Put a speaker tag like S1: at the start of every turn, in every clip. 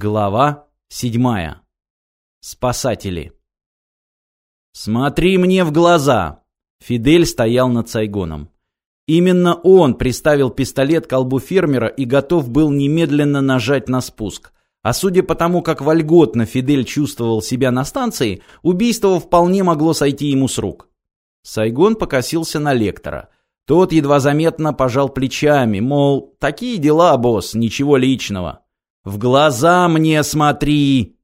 S1: Глава седьмая. Спасатели. «Смотри мне в глаза!» Фидель стоял над Сайгоном. Именно он приставил пистолет к колбу фермера и готов был немедленно нажать на спуск. А судя по тому, как вольготно Фидель чувствовал себя на станции, убийство вполне могло сойти ему с рук. Сайгон покосился на лектора. Тот едва заметно пожал плечами, мол, такие дела, босс, ничего личного. В глаза мне смотри!»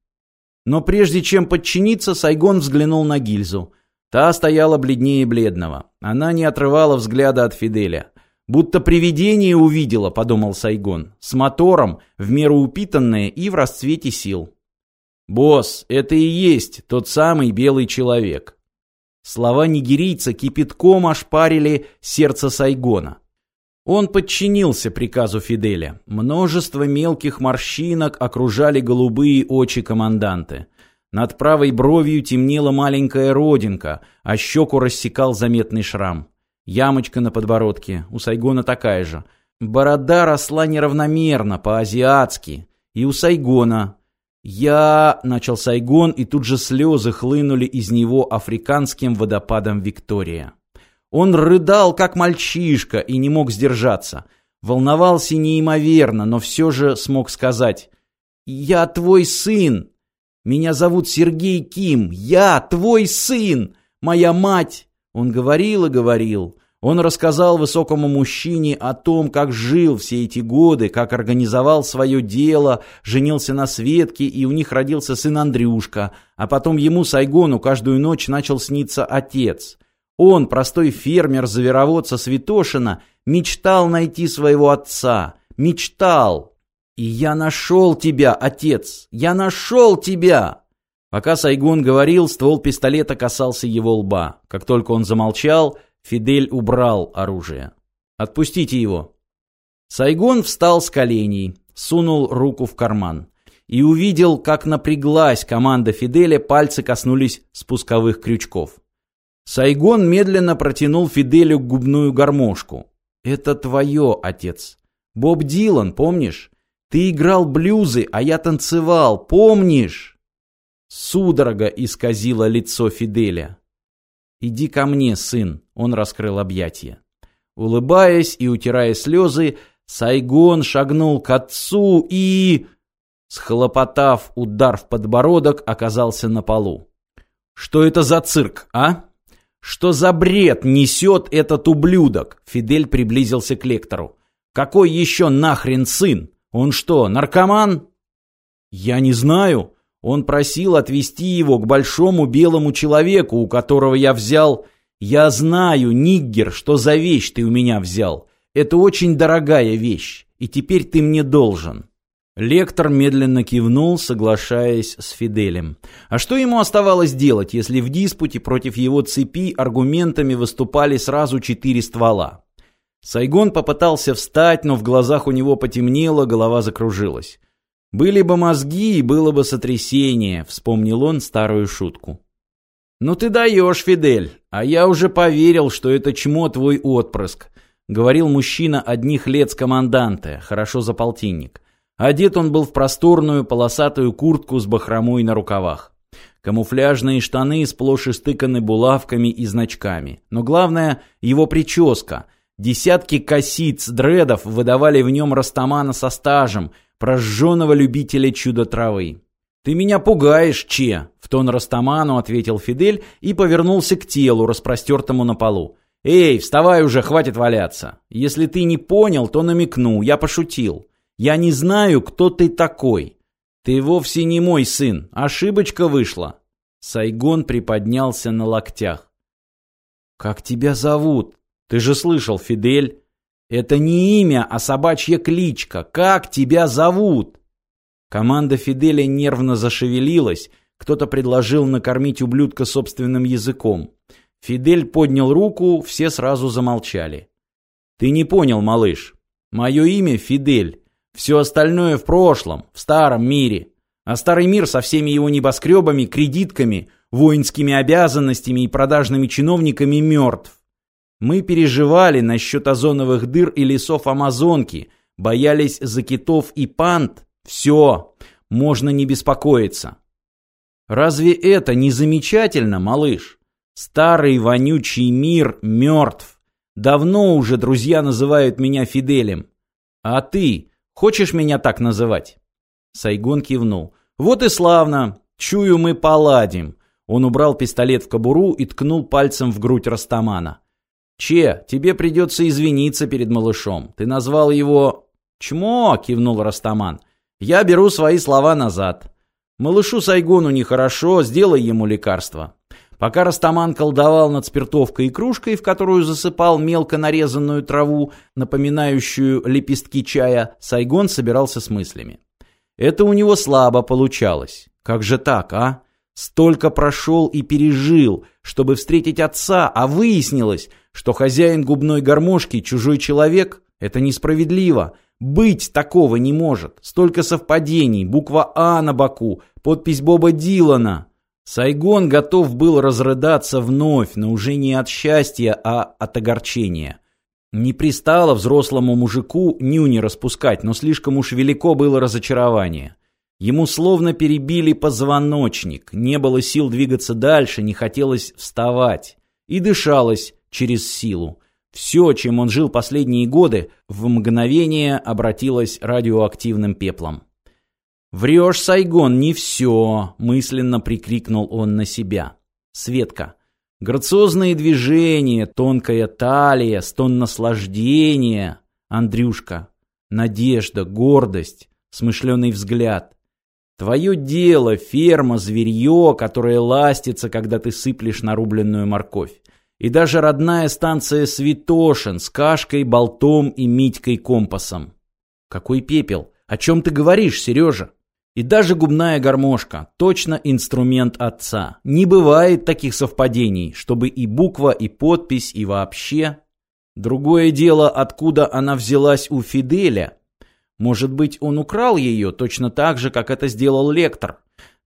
S1: Но прежде чем подчиниться, Сайгон взглянул на гильзу. Та стояла бледнее бледного. Она не отрывала взгляда от Фиделя. «Будто привидение увидела», — подумал Сайгон, «с мотором, в меру упитанное и в расцвете сил». «Босс, это и есть тот самый белый человек». Слова нигерийца кипятком ошпарили сердце Сайгона. Он подчинился приказу Фиделя. Множество мелких морщинок окружали голубые очи команданты. Над правой бровью темнела маленькая родинка, а щеку рассекал заметный шрам. Ямочка на подбородке, у Сайгона такая же. Борода росла неравномерно, по-азиатски. И у Сайгона. «Я...» — начал Сайгон, и тут же слезы хлынули из него африканским водопадом Виктория. Он рыдал, как мальчишка, и не мог сдержаться. Волновался неимоверно, но все же смог сказать «Я твой сын! Меня зовут Сергей Ким! Я твой сын! Моя мать!» Он говорил и говорил. Он рассказал высокому мужчине о том, как жил все эти годы, как организовал свое дело, женился на Светке, и у них родился сын Андрюшка, а потом ему, Сайгону, каждую ночь начал сниться отец. Он, простой фермер-завировод со Святошина, мечтал найти своего отца. Мечтал. И я нашел тебя, отец. Я нашел тебя. Пока Сайгон говорил, ствол пистолета касался его лба. Как только он замолчал, Фидель убрал оружие. «Отпустите его». Сайгон встал с коленей, сунул руку в карман и увидел, как напряглась команда Фиделя, пальцы коснулись спусковых крючков. Сайгон медленно протянул Фиделю губную гармошку. «Это твое, отец. Боб Дилан, помнишь? Ты играл блюзы, а я танцевал, помнишь?» Судорога исказила лицо Фиделя. «Иди ко мне, сын», — он раскрыл объятия. Улыбаясь и утирая слезы, Сайгон шагнул к отцу и... Схлопотав удар в подбородок, оказался на полу. «Что это за цирк, а?» «Что за бред несет этот ублюдок?» Фидель приблизился к лектору. «Какой еще нахрен сын? Он что, наркоман?» «Я не знаю. Он просил отвезти его к большому белому человеку, у которого я взял... Я знаю, Ниггер, что за вещь ты у меня взял. Это очень дорогая вещь, и теперь ты мне должен». Лектор медленно кивнул, соглашаясь с Фиделем. А что ему оставалось делать, если в диспуте против его цепи аргументами выступали сразу четыре ствола? Сайгон попытался встать, но в глазах у него потемнело, голова закружилась. «Были бы мозги, было бы сотрясение», — вспомнил он старую шутку. «Ну ты даешь, Фидель, а я уже поверил, что это чмо твой отпрыск», — говорил мужчина одних лет с команданта, хорошо за полтинник. Одет он был в просторную полосатую куртку с бахромой на рукавах. Камуфляжные штаны сплошь истыканы булавками и значками. Но главное – его прическа. Десятки косиц дредов выдавали в нем растамана со стажем, прожженного любителя чудо-травы. «Ты меня пугаешь, Че!» – в тон растаману ответил Фидель и повернулся к телу, распростертому на полу. «Эй, вставай уже, хватит валяться! Если ты не понял, то намекну, я пошутил. Я не знаю, кто ты такой. Ты вовсе не мой сын. Ошибочка вышла. Сайгон приподнялся на локтях. Как тебя зовут? Ты же слышал, Фидель. Это не имя, а собачья кличка. Как тебя зовут? Команда Фиделя нервно зашевелилась. Кто-то предложил накормить ублюдка собственным языком. Фидель поднял руку, все сразу замолчали. Ты не понял, малыш. Мое имя Фидель. Все остальное в прошлом, в старом мире. А старый мир со всеми его небоскребами, кредитками, воинскими обязанностями и продажными чиновниками мертв. Мы переживали насчет озоновых дыр и лесов Амазонки, боялись за китов и панд. Все. можно не беспокоиться. Разве это не замечательно, малыш? Старый вонючий мир мертв. Давно уже друзья называют меня Фиделем. А ты хочешь меня так называть? Сайгон кивнул. Вот и славно. Чую, мы поладим. Он убрал пистолет в кобуру и ткнул пальцем в грудь Растамана. «Че, тебе придется извиниться перед малышом. Ты назвал его...» «Чмо!» — кивнул Растаман. «Я беру свои слова назад. Малышу Сайгону нехорошо, сделай ему лекарство». Пока Растаман колдовал над спиртовкой и кружкой, в которую засыпал мелко нарезанную траву, напоминающую лепестки чая, Сайгон собирался с мыслями. Это у него слабо получалось. Как же так, а? Столько прошел и пережил, чтобы встретить отца, а выяснилось, что хозяин губной гармошки чужой человек – это несправедливо. Быть такого не может. Столько совпадений, буква «А» на боку, подпись Боба Дилана. Сайгон готов был разрыдаться вновь, но уже не от счастья, а от огорчения. Не пристало взрослому мужику нюни распускать, но слишком уж велико было разочарование. Ему словно перебили позвоночник, не было сил двигаться дальше, не хотелось вставать. И дышалось через силу. Все, чем он жил последние годы, в мгновение обратилось радиоактивным пеплом. «Врешь, Сайгон, не все!» – мысленно прикрикнул он на себя. Светка. Грациозные движения, тонкая талия, стон наслаждения. Андрюшка. Надежда, гордость, смышленый взгляд. Твое дело, ферма, зверье, которое ластится, когда ты сыплешь нарубленную морковь. И даже родная станция Святошин с Кашкой, Болтом и Митькой Компасом. Какой пепел! О чем ты говоришь, Сережа? И даже губная гармошка, точно инструмент отца. Не бывает таких совпадений, чтобы и буква, и подпись, и вообще. Другое дело, откуда она взялась у Фиделя, может быть, он украл ее точно так же, как это сделал лектор.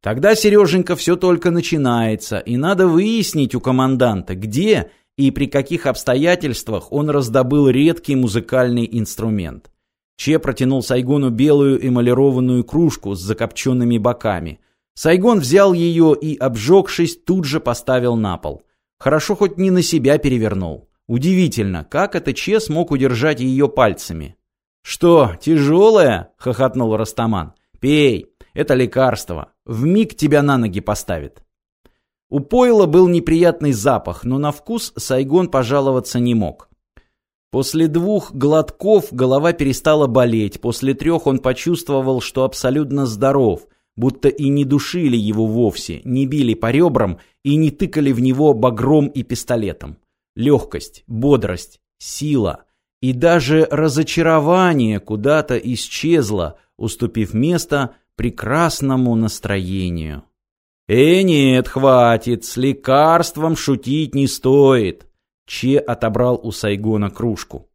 S1: Тогда, Сереженька, все только начинается, и надо выяснить у команданта, где и при каких обстоятельствах он раздобыл редкий музыкальный инструмент. Че протянул Сайгону белую эмалированную кружку с закопченными боками. Сайгон взял ее и, обжегшись, тут же поставил на пол. Хорошо хоть не на себя перевернул. Удивительно, как это Че смог удержать ее пальцами. «Что, тяжелое?» — хохотнул Растаман. «Пей, это лекарство. В миг тебя на ноги поставит». У пойла был неприятный запах, но на вкус Сайгон пожаловаться не мог. После двух глотков голова перестала болеть, после трех он почувствовал, что абсолютно здоров, будто и не душили его вовсе, не били по ребрам и не тыкали в него багром и пистолетом. Легкость, бодрость, сила — и даже разочарование куда-то исчезло, уступив место прекрасному настроению. «Э, нет, хватит, с лекарством шутить не стоит!» Че отобрал у Сайгона кружку.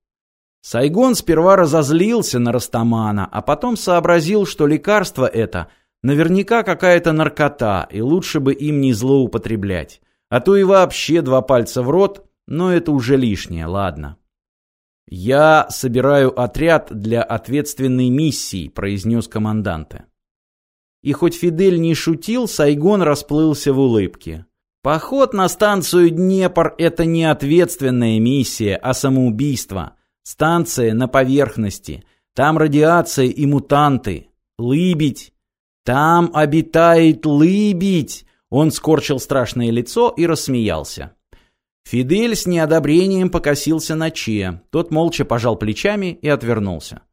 S1: Сайгон сперва разозлился на Растамана, а потом сообразил, что лекарство это наверняка какая-то наркота, и лучше бы им не злоупотреблять. А то и вообще два пальца в рот, но это уже лишнее, ладно. «Я собираю отряд для ответственной миссии», — произнес команданте. И хоть Фидель не шутил, Сайгон расплылся в улыбке. «Поход на станцию Днепр — это не ответственная миссия, а самоубийство. Станция на поверхности. Там радиация и мутанты. Лыбить. Там обитает лыбить!» Он скорчил страшное лицо и рассмеялся. Фидель с неодобрением покосился на Че. Тот молча пожал плечами и отвернулся.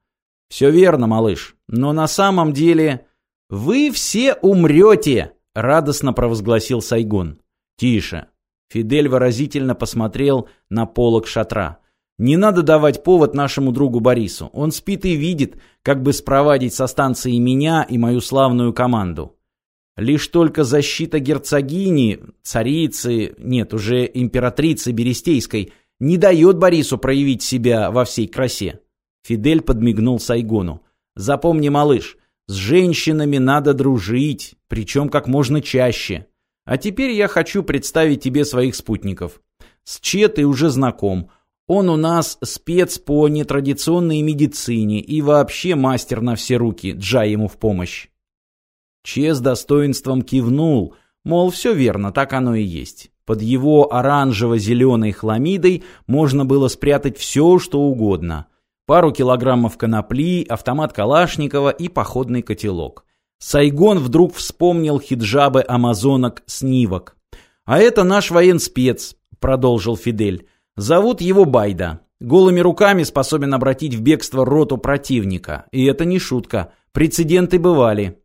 S1: «Все верно, малыш, но на самом деле вы все умрете!» — радостно провозгласил Сайгон. «Тише!» Фидель выразительно посмотрел на полок шатра. «Не надо давать повод нашему другу Борису. Он спит и видит, как бы спровадить со станции меня и мою славную команду. Лишь только защита герцогини, царицы, нет, уже императрицы Берестейской, не дает Борису проявить себя во всей красе. Фидель подмигнул Сайгону. Запомни, малыш, с женщинами надо дружить, причем как можно чаще. А теперь я хочу представить тебе своих спутников. С Че ты уже знаком. Он у нас спец по нетрадиционной медицине и вообще мастер на все руки, джа ему в помощь. Че с достоинством кивнул, мол, все верно, так оно и есть. Под его оранжево-зеленой хламидой можно было спрятать все, что угодно. Пару килограммов конопли, автомат Калашникова и походный котелок. Сайгон вдруг вспомнил хиджабы амазонок снивок. «А это наш военспец», — продолжил Фидель. «Зовут его Байда. Голыми руками способен обратить в бегство роту противника. И это не шутка. Прецеденты бывали».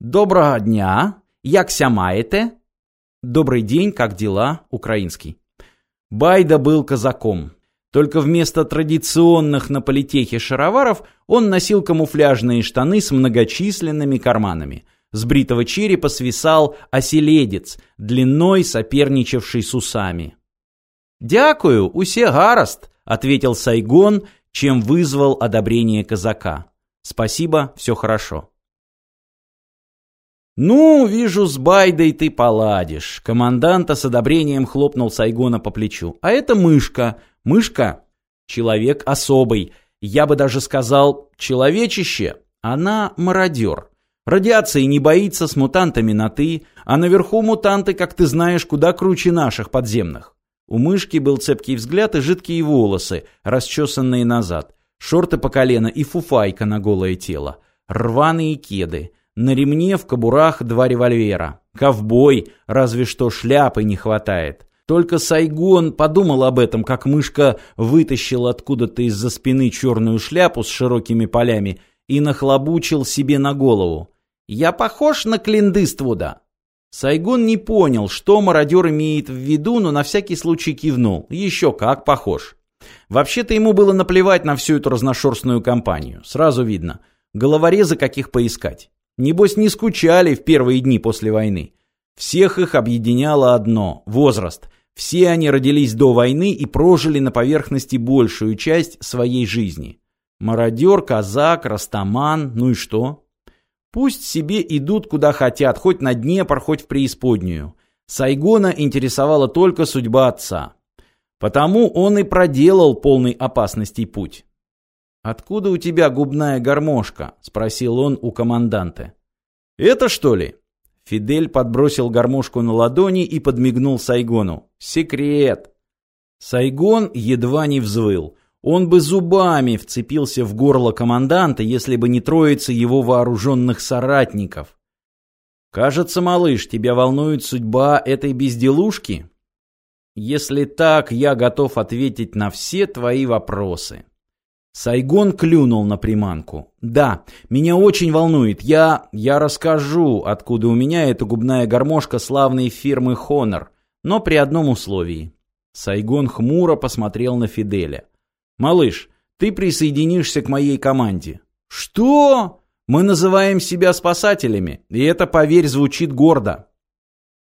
S1: «Доброго дня! Як ся маете?» «Добрый день, как дела?» — украинский. Байда был казаком. Только вместо традиционных на политехе шароваров он носил камуфляжные штаны с многочисленными карманами. С бритого черепа свисал оселедец, длиной соперничавший с усами. «Дякую, усе гараст», — ответил Сайгон, чем вызвал одобрение казака. «Спасибо, все хорошо». «Ну, вижу, с Байдой ты поладишь». Команданта с одобрением хлопнул Сайгона по плечу. «А это мышка. Мышка — человек особый. Я бы даже сказал, человечище. Она мародер. Радиации не боится, с мутантами на «ты», а наверху мутанты, как ты знаешь, куда круче наших подземных». У мышки был цепкий взгляд и жидкие волосы, расчесанные назад, шорты по колено и фуфайка на голое тело, рваные кеды — на ремне в кобурах два револьвера. Ковбой, разве что шляпы не хватает. Только Сайгон подумал об этом, как мышка вытащил откуда-то из-за спины черную шляпу с широкими полями и нахлобучил себе на голову. «Я похож на Клиндыствуда?» Сайгон не понял, что мародер имеет в виду, но на всякий случай кивнул. Еще как похож. Вообще-то ему было наплевать на всю эту разношерстную компанию. Сразу видно. Головорезы каких поискать. Небось, не скучали в первые дни после войны. Всех их объединяло одно – возраст. Все они родились до войны и прожили на поверхности большую часть своей жизни. Мародер, казак, растаман, ну и что? Пусть себе идут куда хотят, хоть на Днепр, хоть в преисподнюю. Сайгона интересовала только судьба отца. Потому он и проделал полный опасностей путь. «Откуда у тебя губная гармошка?» — спросил он у команданта. «Это что ли?» Фидель подбросил гармошку на ладони и подмигнул Сайгону. «Секрет!» Сайгон едва не взвыл. Он бы зубами вцепился в горло команданта, если бы не троица его вооруженных соратников. «Кажется, малыш, тебя волнует судьба этой безделушки?» «Если так, я готов ответить на все твои вопросы». Сайгон клюнул на приманку. «Да, меня очень волнует. Я... я расскажу, откуда у меня эта губная гармошка славной фирмы «Хонор», но при одном условии». Сайгон хмуро посмотрел на Фиделя. «Малыш, ты присоединишься к моей команде». «Что?» «Мы называем себя спасателями, и это, поверь, звучит гордо».